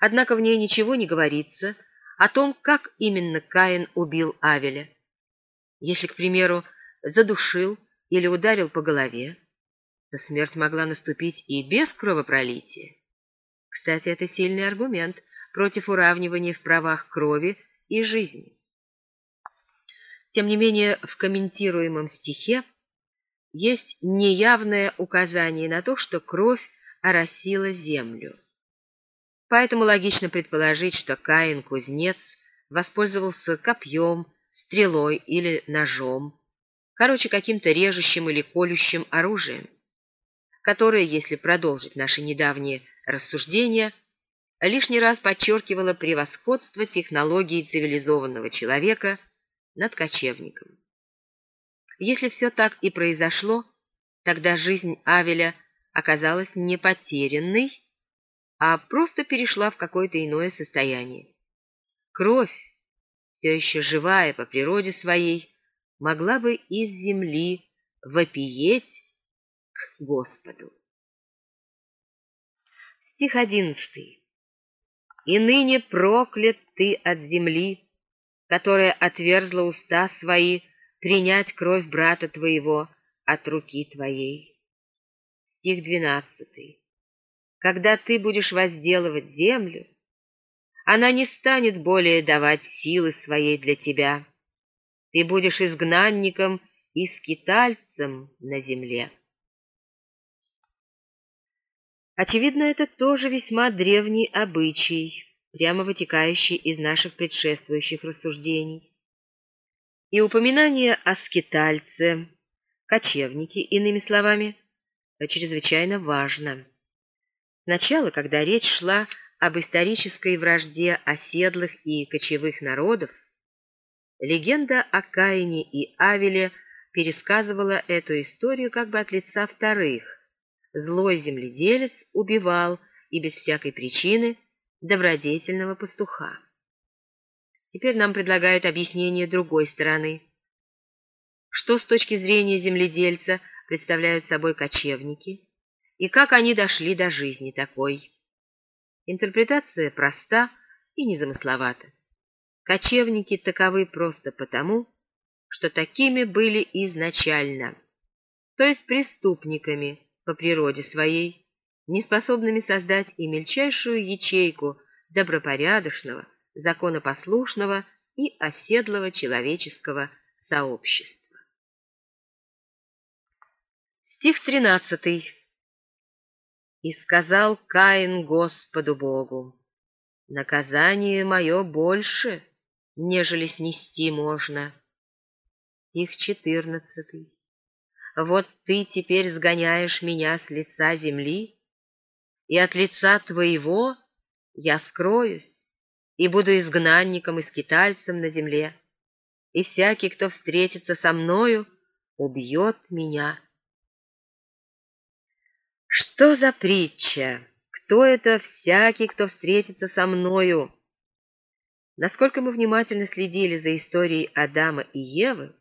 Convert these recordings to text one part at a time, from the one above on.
Однако в ней ничего не говорится о том, как именно Каин убил Авеля. Если, к примеру, задушил или ударил по голове, то смерть могла наступить и без кровопролития. Кстати, это сильный аргумент против уравнивания в правах крови и жизни. Тем не менее, в комментируемом стихе есть неявное указание на то, что кровь оросила землю. Поэтому логично предположить, что Каин-кузнец воспользовался копьем, стрелой или ножом, короче, каким-то режущим или колющим оружием, которое, если продолжить наши недавние рассуждения, лишний раз подчеркивало превосходство технологии цивилизованного человека над кочевником. Если все так и произошло, тогда жизнь Авеля оказалась не потерянной, а просто перешла в какое-то иное состояние. Кровь, все еще живая по природе своей, могла бы из земли вопиеть к Господу. Стих одиннадцатый. «И ныне проклят ты от земли, которая отверзла уста свои принять кровь брата твоего от руки твоей». Стих двенадцатый. «Когда ты будешь возделывать землю, она не станет более давать силы своей для тебя. Ты будешь изгнанником и скитальцем на земле. Очевидно, это тоже весьма древний обычай, прямо вытекающий из наших предшествующих рассуждений. И упоминание о скитальце, кочевнике, иными словами, чрезвычайно важно. Сначала, когда речь шла об исторической вражде оседлых и кочевых народов, легенда о Каине и Авеле пересказывала эту историю как бы от лица вторых. Злой земледелец убивал, и без всякой причины, добродетельного пастуха. Теперь нам предлагают объяснение другой стороны. Что с точки зрения земледельца представляют собой кочевники, и как они дошли до жизни такой? Интерпретация проста и незамысловата. Кочевники таковы просто потому, что такими были изначально, то есть преступниками по природе своей, неспособными создать и мельчайшую ячейку добропорядочного, законопослушного и оседлого человеческого сообщества. Стих тринадцатый. И сказал Каин Господу Богу, «Наказание мое больше, нежели снести можно». Стих четырнадцатый. «Вот ты теперь сгоняешь меня с лица земли, и от лица твоего я скроюсь, и буду изгнанником и скитальцем на земле, и всякий, кто встретится со мною, убьет меня». Что за притча? Кто это всякий, кто встретится со мною? Насколько мы внимательно следили за историей Адама и Евы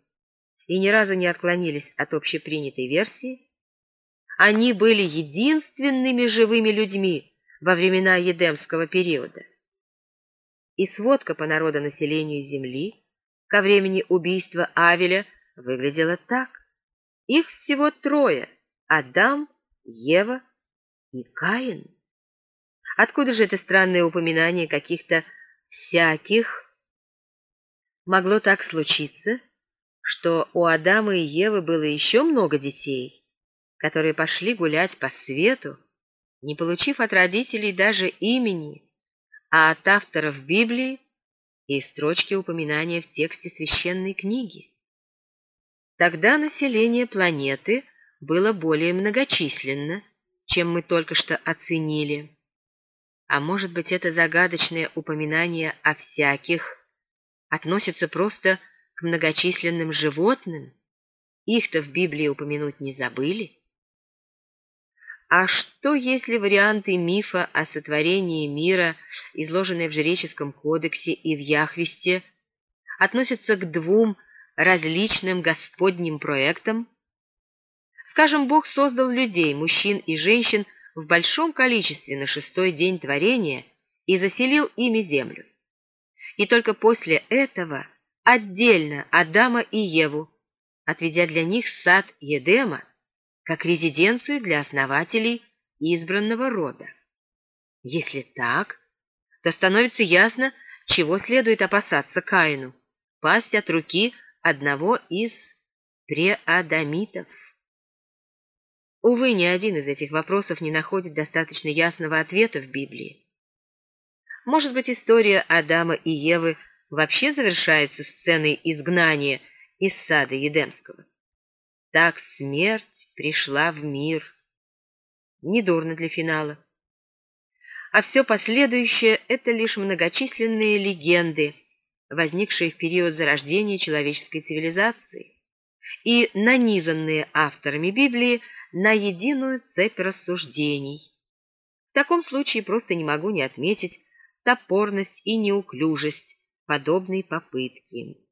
и ни разу не отклонились от общепринятой версии, они были единственными живыми людьми во времена Едемского периода. И сводка по народонаселению Земли ко времени убийства Авеля выглядела так. Их всего трое – Адам, Ева и Каин? Откуда же это странное упоминание каких-то всяких? Могло так случиться, что у Адама и Евы было еще много детей, которые пошли гулять по свету, не получив от родителей даже имени, а от авторов Библии и строчки упоминания в тексте священной книги. Тогда население планеты – было более многочисленно, чем мы только что оценили. А может быть, это загадочное упоминание о всяких относится просто к многочисленным животным? Их-то в Библии упомянуть не забыли. А что, если варианты мифа о сотворении мира, изложенные в Жреческом кодексе и в Яхвесте, относятся к двум различным господним проектам, Скажем, Бог создал людей, мужчин и женщин, в большом количестве на шестой день творения и заселил ими землю. И только после этого отдельно Адама и Еву, отведя для них сад Едема, как резиденцию для основателей избранного рода. Если так, то становится ясно, чего следует опасаться Каину – пасть от руки одного из преадамитов. Увы, ни один из этих вопросов не находит достаточно ясного ответа в Библии. Может быть, история Адама и Евы вообще завершается сценой изгнания из сада Едемского. Так смерть пришла в мир. Недурно для финала. А все последующее — это лишь многочисленные легенды, возникшие в период зарождения человеческой цивилизации и нанизанные авторами Библии на единую цепь рассуждений. В таком случае просто не могу не отметить топорность и неуклюжесть подобной попытки.